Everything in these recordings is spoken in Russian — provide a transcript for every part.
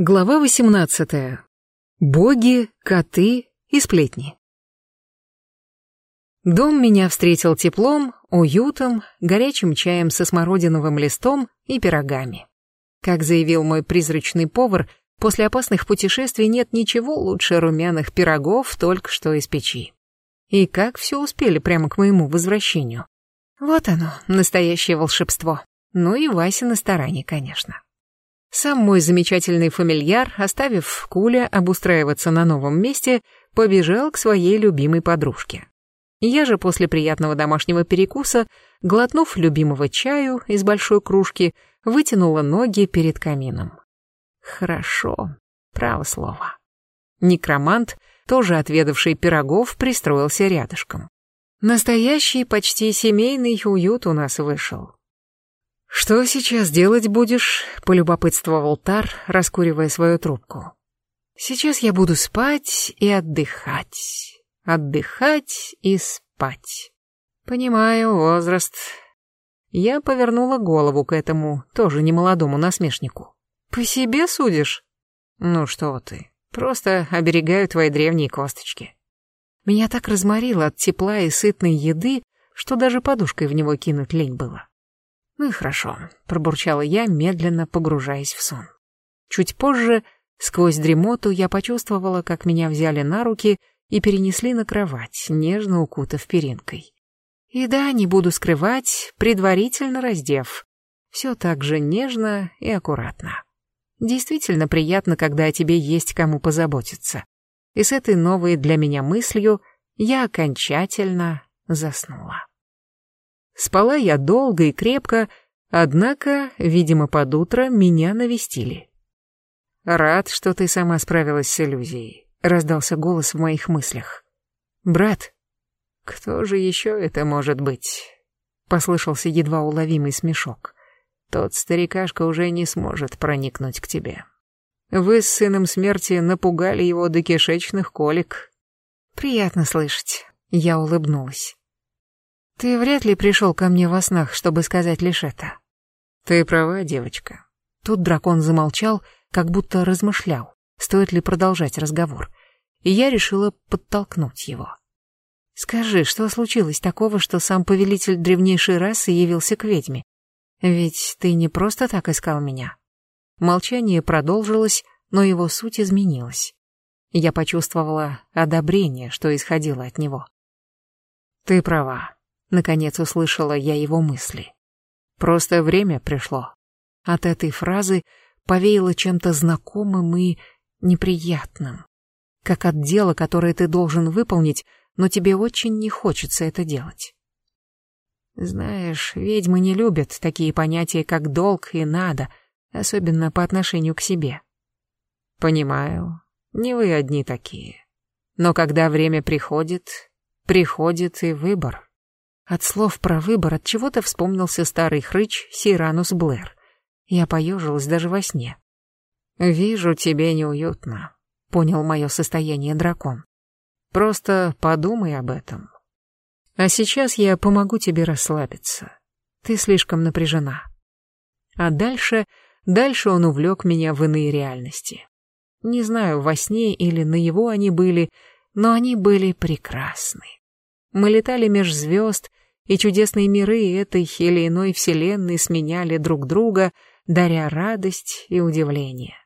Глава 18. Боги, коты и сплетни. Дом меня встретил теплом, уютом, горячим чаем со смородиновым листом и пирогами. Как заявил мой призрачный повар, после опасных путешествий нет ничего лучше румяных пирогов только что из печи. И как все успели прямо к моему возвращению. Вот оно, настоящее волшебство. Ну и Вася на стороне, конечно. Сам мой замечательный фамильяр, оставив Куля обустраиваться на новом месте, побежал к своей любимой подружке. Я же после приятного домашнего перекуса, глотнув любимого чаю из большой кружки, вытянула ноги перед камином. Хорошо, право слово. Некромант, тоже отведавший пирогов, пристроился рядышком. Настоящий почти семейный уют у нас вышел. «Что сейчас делать будешь?» — полюбопытствовал Тар, раскуривая свою трубку. «Сейчас я буду спать и отдыхать. Отдыхать и спать. Понимаю, возраст». Я повернула голову к этому, тоже немолодому насмешнику. «По себе судишь?» «Ну что ты, просто оберегаю твои древние косточки». Меня так разморило от тепла и сытной еды, что даже подушкой в него кинуть лень было. «Ну и хорошо», — пробурчала я, медленно погружаясь в сон. Чуть позже, сквозь дремоту, я почувствовала, как меня взяли на руки и перенесли на кровать, нежно укутав перинкой. И да, не буду скрывать, предварительно раздев. Все так же нежно и аккуратно. Действительно приятно, когда о тебе есть кому позаботиться. И с этой новой для меня мыслью я окончательно заснула. Спала я долго и крепко, однако, видимо, под утро меня навестили. «Рад, что ты сама справилась с иллюзией», — раздался голос в моих мыслях. «Брат, кто же еще это может быть?» — послышался едва уловимый смешок. «Тот старикашка уже не сможет проникнуть к тебе. Вы с сыном смерти напугали его до кишечных колик». «Приятно слышать», — я улыбнулась. Ты вряд ли пришел ко мне во снах, чтобы сказать лишь это. Ты права, девочка. Тут дракон замолчал, как будто размышлял, стоит ли продолжать разговор. И я решила подтолкнуть его. Скажи, что случилось такого, что сам повелитель древнейшей расы явился к ведьме? Ведь ты не просто так искал меня. Молчание продолжилось, но его суть изменилась. Я почувствовала одобрение, что исходило от него. Ты права. Наконец услышала я его мысли. Просто время пришло. От этой фразы повеяло чем-то знакомым и неприятным. Как от дела, которое ты должен выполнить, но тебе очень не хочется это делать. Знаешь, ведьмы не любят такие понятия, как долг и надо, особенно по отношению к себе. Понимаю, не вы одни такие. Но когда время приходит, приходит и выбор. От слов про выбор от чего-то вспомнился старый хрыч Сиранус Блэр. Я поежилась даже во сне. «Вижу, тебе неуютно», — понял мое состояние дракон. «Просто подумай об этом. А сейчас я помогу тебе расслабиться. Ты слишком напряжена». А дальше, дальше он увлек меня в иные реальности. Не знаю, во сне или наяву они были, но они были прекрасны. Мы летали меж звезд, и чудесные миры этой или иной вселенной сменяли друг друга, даря радость и удивление.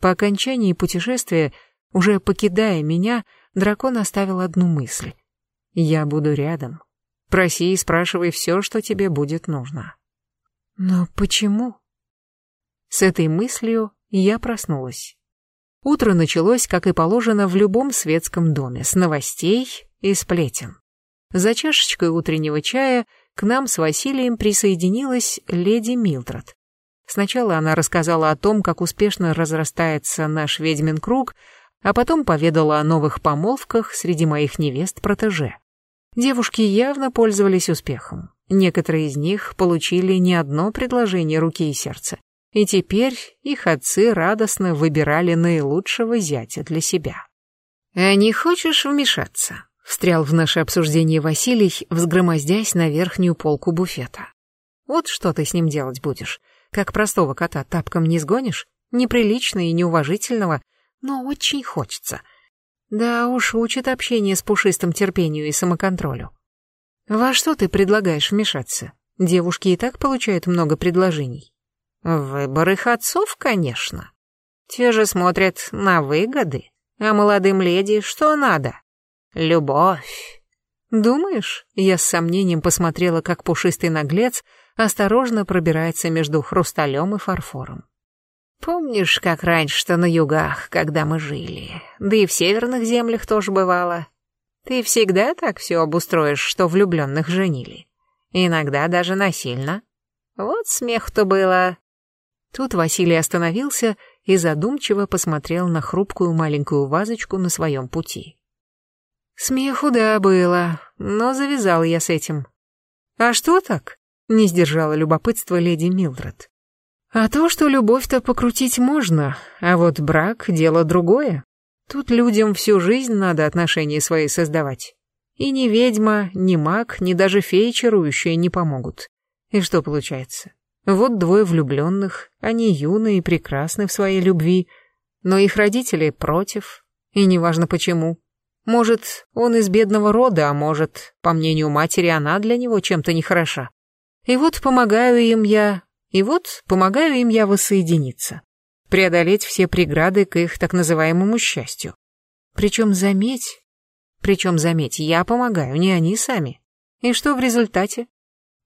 По окончании путешествия, уже покидая меня, дракон оставил одну мысль. «Я буду рядом. Проси и спрашивай все, что тебе будет нужно». «Но почему?» С этой мыслью я проснулась. Утро началось, как и положено, в любом светском доме, с новостей и сплетен. За чашечкой утреннего чая к нам с Василием присоединилась леди Милдред. Сначала она рассказала о том, как успешно разрастается наш ведьмин круг, а потом поведала о новых помолвках среди моих невест-протеже. Девушки явно пользовались успехом. Некоторые из них получили не одно предложение руки и сердца. И теперь их отцы радостно выбирали наилучшего зятя для себя. «А не хочешь вмешаться?» Встрял в наше обсуждение Василий, взгромоздясь на верхнюю полку буфета. Вот что ты с ним делать будешь? Как простого кота тапком не сгонишь? Неприлично и неуважительного, но очень хочется. Да уж, учит общение с пушистым терпению и самоконтролю. Во что ты предлагаешь вмешаться? Девушки и так получают много предложений. Выбор их отцов, конечно. Те же смотрят на выгоды, а молодым леди что надо? Любовь. Думаешь? Я с сомнением посмотрела, как пушистый наглец осторожно пробирается между хрусталем и фарфором. Помнишь, как раньше-то на югах, когда мы жили, да и в северных землях тоже бывало? Ты всегда так все обустроишь, что влюбленных женили. Иногда даже насильно. Вот смех-то было. Тут Василий остановился и задумчиво посмотрел на хрупкую маленькую вазочку на своем пути. Смеху да было, но завязал я с этим. А что так? Не сдержала любопытство леди Милдред. А то, что любовь-то покрутить можно, а вот брак — дело другое. Тут людям всю жизнь надо отношения свои создавать. И ни ведьма, ни маг, ни даже феи чарующие не помогут. И что получается? Вот двое влюбленных, они юные и прекрасны в своей любви, но их родители против, и неважно почему. Может, он из бедного рода, а может, по мнению матери, она для него чем-то нехороша. И вот помогаю им я, и вот помогаю им я воссоединиться, преодолеть все преграды к их так называемому счастью. Причем заметь, причем, заметь, я помогаю, не они сами. И что в результате?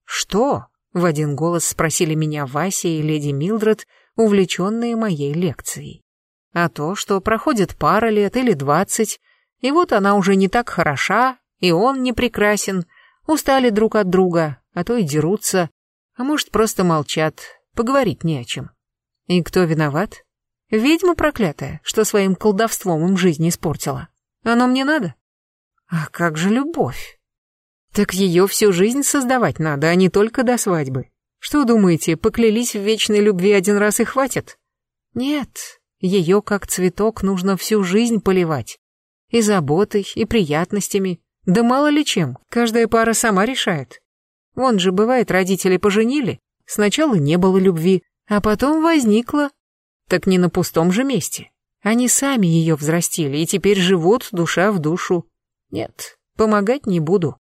Что? В один голос спросили меня Вася и леди Милдред, увлеченные моей лекцией. А то, что проходит пара лет или двадцать, и вот она уже не так хороша, и он не прекрасен, устали друг от друга, а то и дерутся, а может просто молчат, поговорить не о чем. И кто виноват? Ведьма проклятая, что своим колдовством им жизнь испортила. Оно мне надо? А как же любовь? Так ее всю жизнь создавать надо, а не только до свадьбы. Что думаете, поклялись в вечной любви один раз и хватит? Нет, ее как цветок нужно всю жизнь поливать. И заботой, и приятностями. Да мало ли чем, каждая пара сама решает. Вон же бывает, родители поженили, сначала не было любви, а потом возникла. Так не на пустом же месте. Они сами ее взрастили и теперь живут душа в душу. Нет, помогать не буду.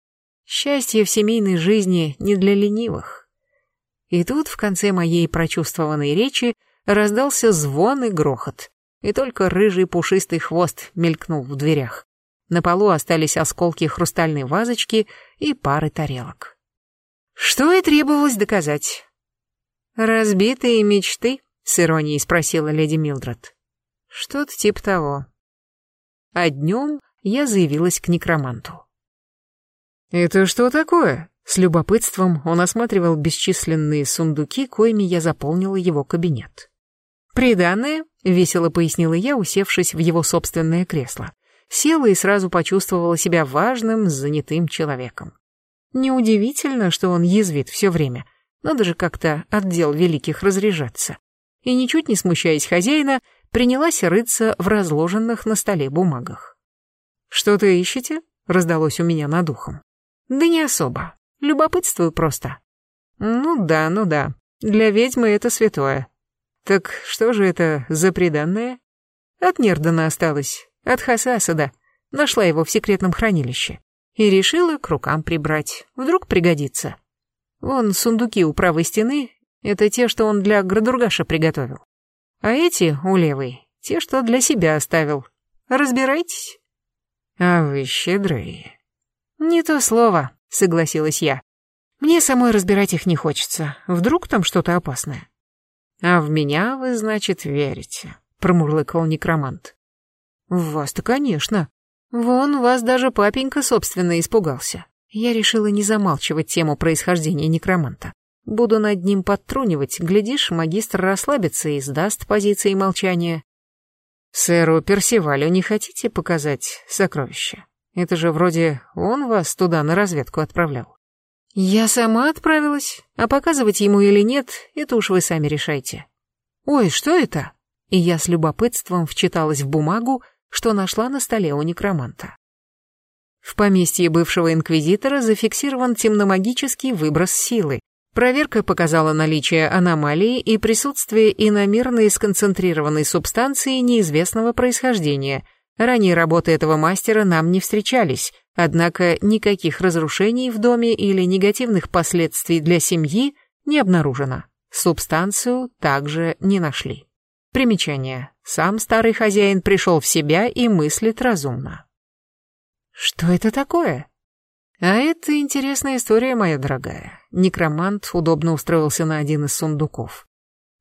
Счастье в семейной жизни не для ленивых. И тут в конце моей прочувствованной речи раздался звон и грохот, и только рыжий пушистый хвост мелькнул в дверях. На полу остались осколки хрустальной вазочки и пары тарелок. Что и требовалось доказать. «Разбитые мечты?» — с иронией спросила леди Милдред. «Что-то типа того». А днем я заявилась к некроманту. «Это что такое?» С любопытством он осматривал бесчисленные сундуки, коими я заполнила его кабинет. «Приданное», — весело пояснила я, усевшись в его собственное кресло. Села и сразу почувствовала себя важным, занятым человеком. Неудивительно, что он язвит все время. Надо же как-то отдел великих разряжаться. И ничуть не смущаясь хозяина, принялась рыться в разложенных на столе бумагах. «Что-то ищете?» — раздалось у меня над ухом. «Да не особо. Любопытствую просто». «Ну да, ну да. Для ведьмы это святое. Так что же это за приданное?» «От Нердана осталось. От Хасасада. Нашла его в секретном хранилище. И решила к рукам прибрать. Вдруг пригодится. Вон сундуки у правой стены — это те, что он для Градургаша приготовил. А эти, у левой, те, что для себя оставил. Разбирайтесь». «А вы щедрые». «Не то слово», — согласилась я. «Мне самой разбирать их не хочется. Вдруг там что-то опасное». «А в меня вы, значит, верите», — промурлыкал некромант. «В вас-то, конечно. Вон, вас даже папенька, собственно, испугался». Я решила не замалчивать тему происхождения некроманта. Буду над ним подтрунивать, глядишь, магистр расслабится и сдаст позиции молчания. «Сэру Персивалю не хотите показать сокровища? Это же вроде он вас туда на разведку отправлял». «Я сама отправилась, а показывать ему или нет, это уж вы сами решайте». «Ой, что это?» И я с любопытством вчиталась в бумагу, что нашла на столе у некроманта. В поместье бывшего инквизитора зафиксирован темномагический выброс силы, Проверка показала наличие аномалии и присутствие иномерной сконцентрированной субстанции неизвестного происхождения. Ранее работы этого мастера нам не встречались, однако никаких разрушений в доме или негативных последствий для семьи не обнаружено. Субстанцию также не нашли. Примечание. Сам старый хозяин пришел в себя и мыслит разумно. Что это такое? А это интересная история, моя дорогая. Некромант удобно устроился на один из сундуков.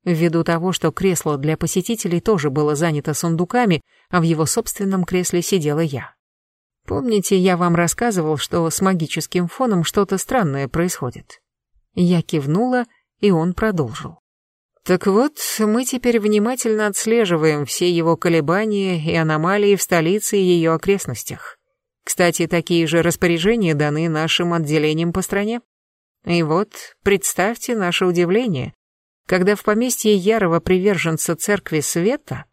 Ввиду того, что кресло для посетителей тоже было занято сундуками, а в его собственном кресле сидела я. Помните, я вам рассказывал, что с магическим фоном что-то странное происходит? Я кивнула, и он продолжил. Так вот, мы теперь внимательно отслеживаем все его колебания и аномалии в столице и ее окрестностях. Кстати, такие же распоряжения даны нашим отделениям по стране. И вот, представьте наше удивление, когда в поместье ярого приверженца Церкви Света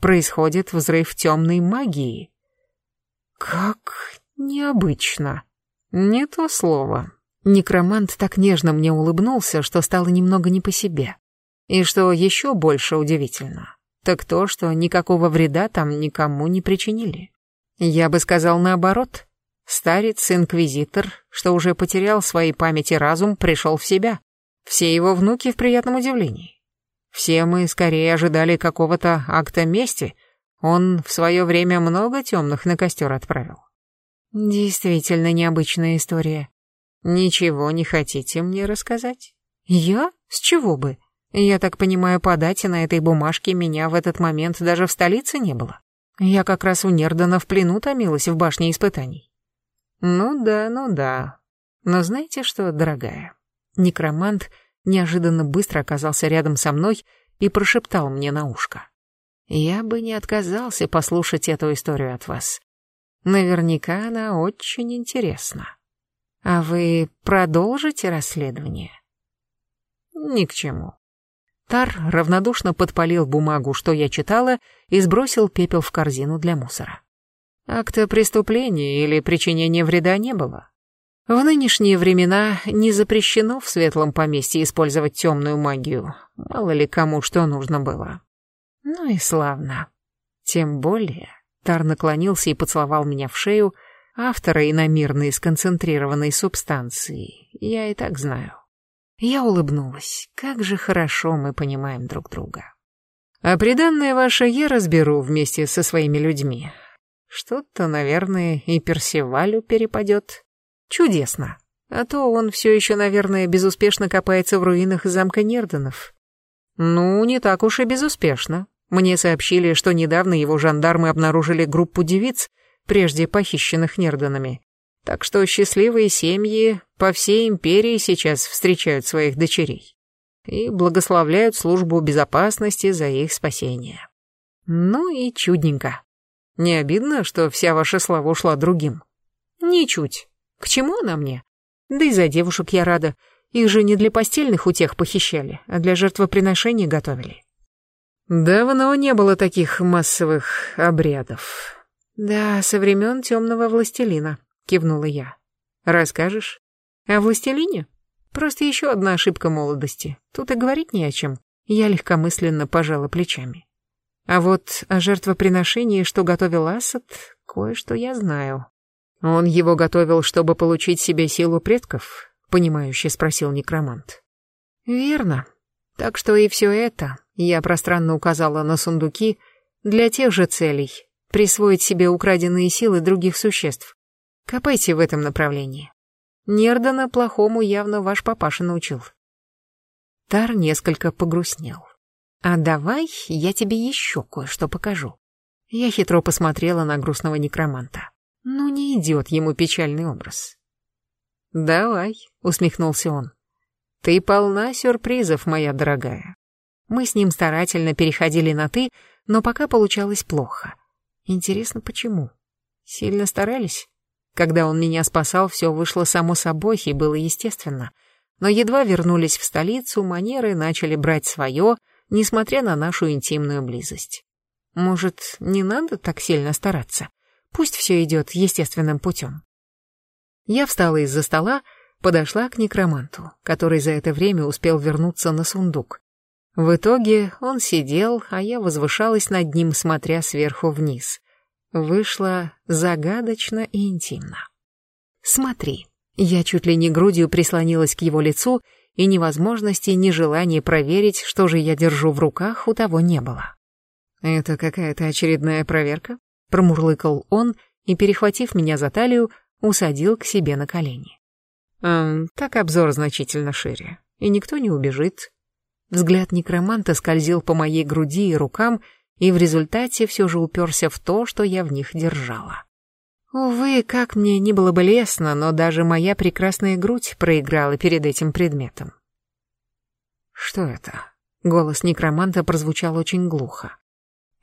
происходит взрыв темной магии. Как необычно. Не то слово. Некромант так нежно мне улыбнулся, что стало немного не по себе. И что еще больше удивительно, так то, что никакого вреда там никому не причинили. Я бы сказал наоборот. Старец-инквизитор, что уже потерял своей памяти разум, пришел в себя. Все его внуки в приятном удивлении. Все мы скорее ожидали какого-то акта мести. Он в свое время много темных на костер отправил. Действительно необычная история. Ничего не хотите мне рассказать? Я? С чего бы? Я так понимаю, по дате на этой бумажке меня в этот момент даже в столице не было. Я как раз у Нердона в плену томилась в башне испытаний. Ну да, ну да. Но знаете что, дорогая? Некромант неожиданно быстро оказался рядом со мной и прошептал мне на ушко. Я бы не отказался послушать эту историю от вас. Наверняка она очень интересна. А вы продолжите расследование? Ни к чему. Тар равнодушно подпалил бумагу, что я читала, и сбросил пепел в корзину для мусора. Акта преступления или причинения вреда не было. В нынешние времена не запрещено в светлом поместье использовать темную магию. Мало ли кому что нужно было. Ну и славно. Тем более, Тар наклонился и поцеловал меня в шею, автора иномирной сконцентрированной субстанции. Я и так знаю. Я улыбнулась. Как же хорошо мы понимаем друг друга. А приданное ваше я разберу вместе со своими людьми. Что-то, наверное, и Персивалю перепадет. Чудесно. А то он все еще, наверное, безуспешно копается в руинах замка Нерденов. Ну, не так уж и безуспешно. Мне сообщили, что недавно его жандармы обнаружили группу девиц, прежде похищенных Нерденами. Так что счастливые семьи по всей империи сейчас встречают своих дочерей и благословляют службу безопасности за их спасение. Ну и чудненько. Не обидно, что вся ваша слава ушла другим? Ничуть. К чему она мне? Да и за девушек я рада. Их же не для постельных утех похищали, а для жертвоприношений готовили. Давно не было таких массовых обрядов. Да, со времен темного властелина. — кивнула я. «Расскажешь? О властелине? Просто еще одна ошибка молодости. Тут и говорить не о чем». Я легкомысленно пожала плечами. А вот о жертвоприношении, что готовил Асад, кое-что я знаю. Он его готовил, чтобы получить себе силу предков, понимающе спросил некромант. Верно. Так что и все это, я пространно указала на сундуки, для тех же целей, присвоить себе украденные силы других существ. Копайте в этом направлении. Нердана плохому явно ваш папаша научил. Тар несколько погрустнел. А давай я тебе еще кое-что покажу. Я хитро посмотрела на грустного некроманта. Ну, не идет ему печальный образ. «Давай», — усмехнулся он. «Ты полна сюрпризов, моя дорогая». Мы с ним старательно переходили на «ты», но пока получалось плохо. Интересно, почему? Сильно старались? Когда он меня спасал, все вышло само собой и было естественно. Но едва вернулись в столицу, манеры начали брать свое, несмотря на нашу интимную близость. Может, не надо так сильно стараться? Пусть все идет естественным путем. Я встала из-за стола, Подошла к некроманту, который за это время успел вернуться на сундук. В итоге он сидел, а я возвышалась над ним, смотря сверху вниз. Вышло загадочно и интимно. «Смотри». Я чуть ли не грудью прислонилась к его лицу, и невозможности, ни желания проверить, что же я держу в руках, у того не было. «Это какая-то очередная проверка?» — промурлыкал он и, перехватив меня за талию, усадил к себе на колени. «Эм, так обзор значительно шире, и никто не убежит». Взгляд некроманта скользил по моей груди и рукам, и в результате все же уперся в то, что я в них держала. Увы, как мне не было бы лестно, но даже моя прекрасная грудь проиграла перед этим предметом. «Что это?» — голос некроманта прозвучал очень глухо.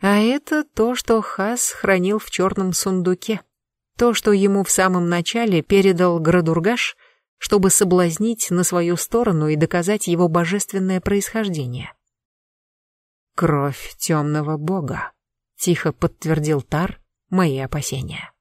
А это то, что Хас хранил в черном сундуке. То, что ему в самом начале передал Градургаш, чтобы соблазнить на свою сторону и доказать его божественное происхождение. «Кровь темного бога», — тихо подтвердил Тар мои опасения.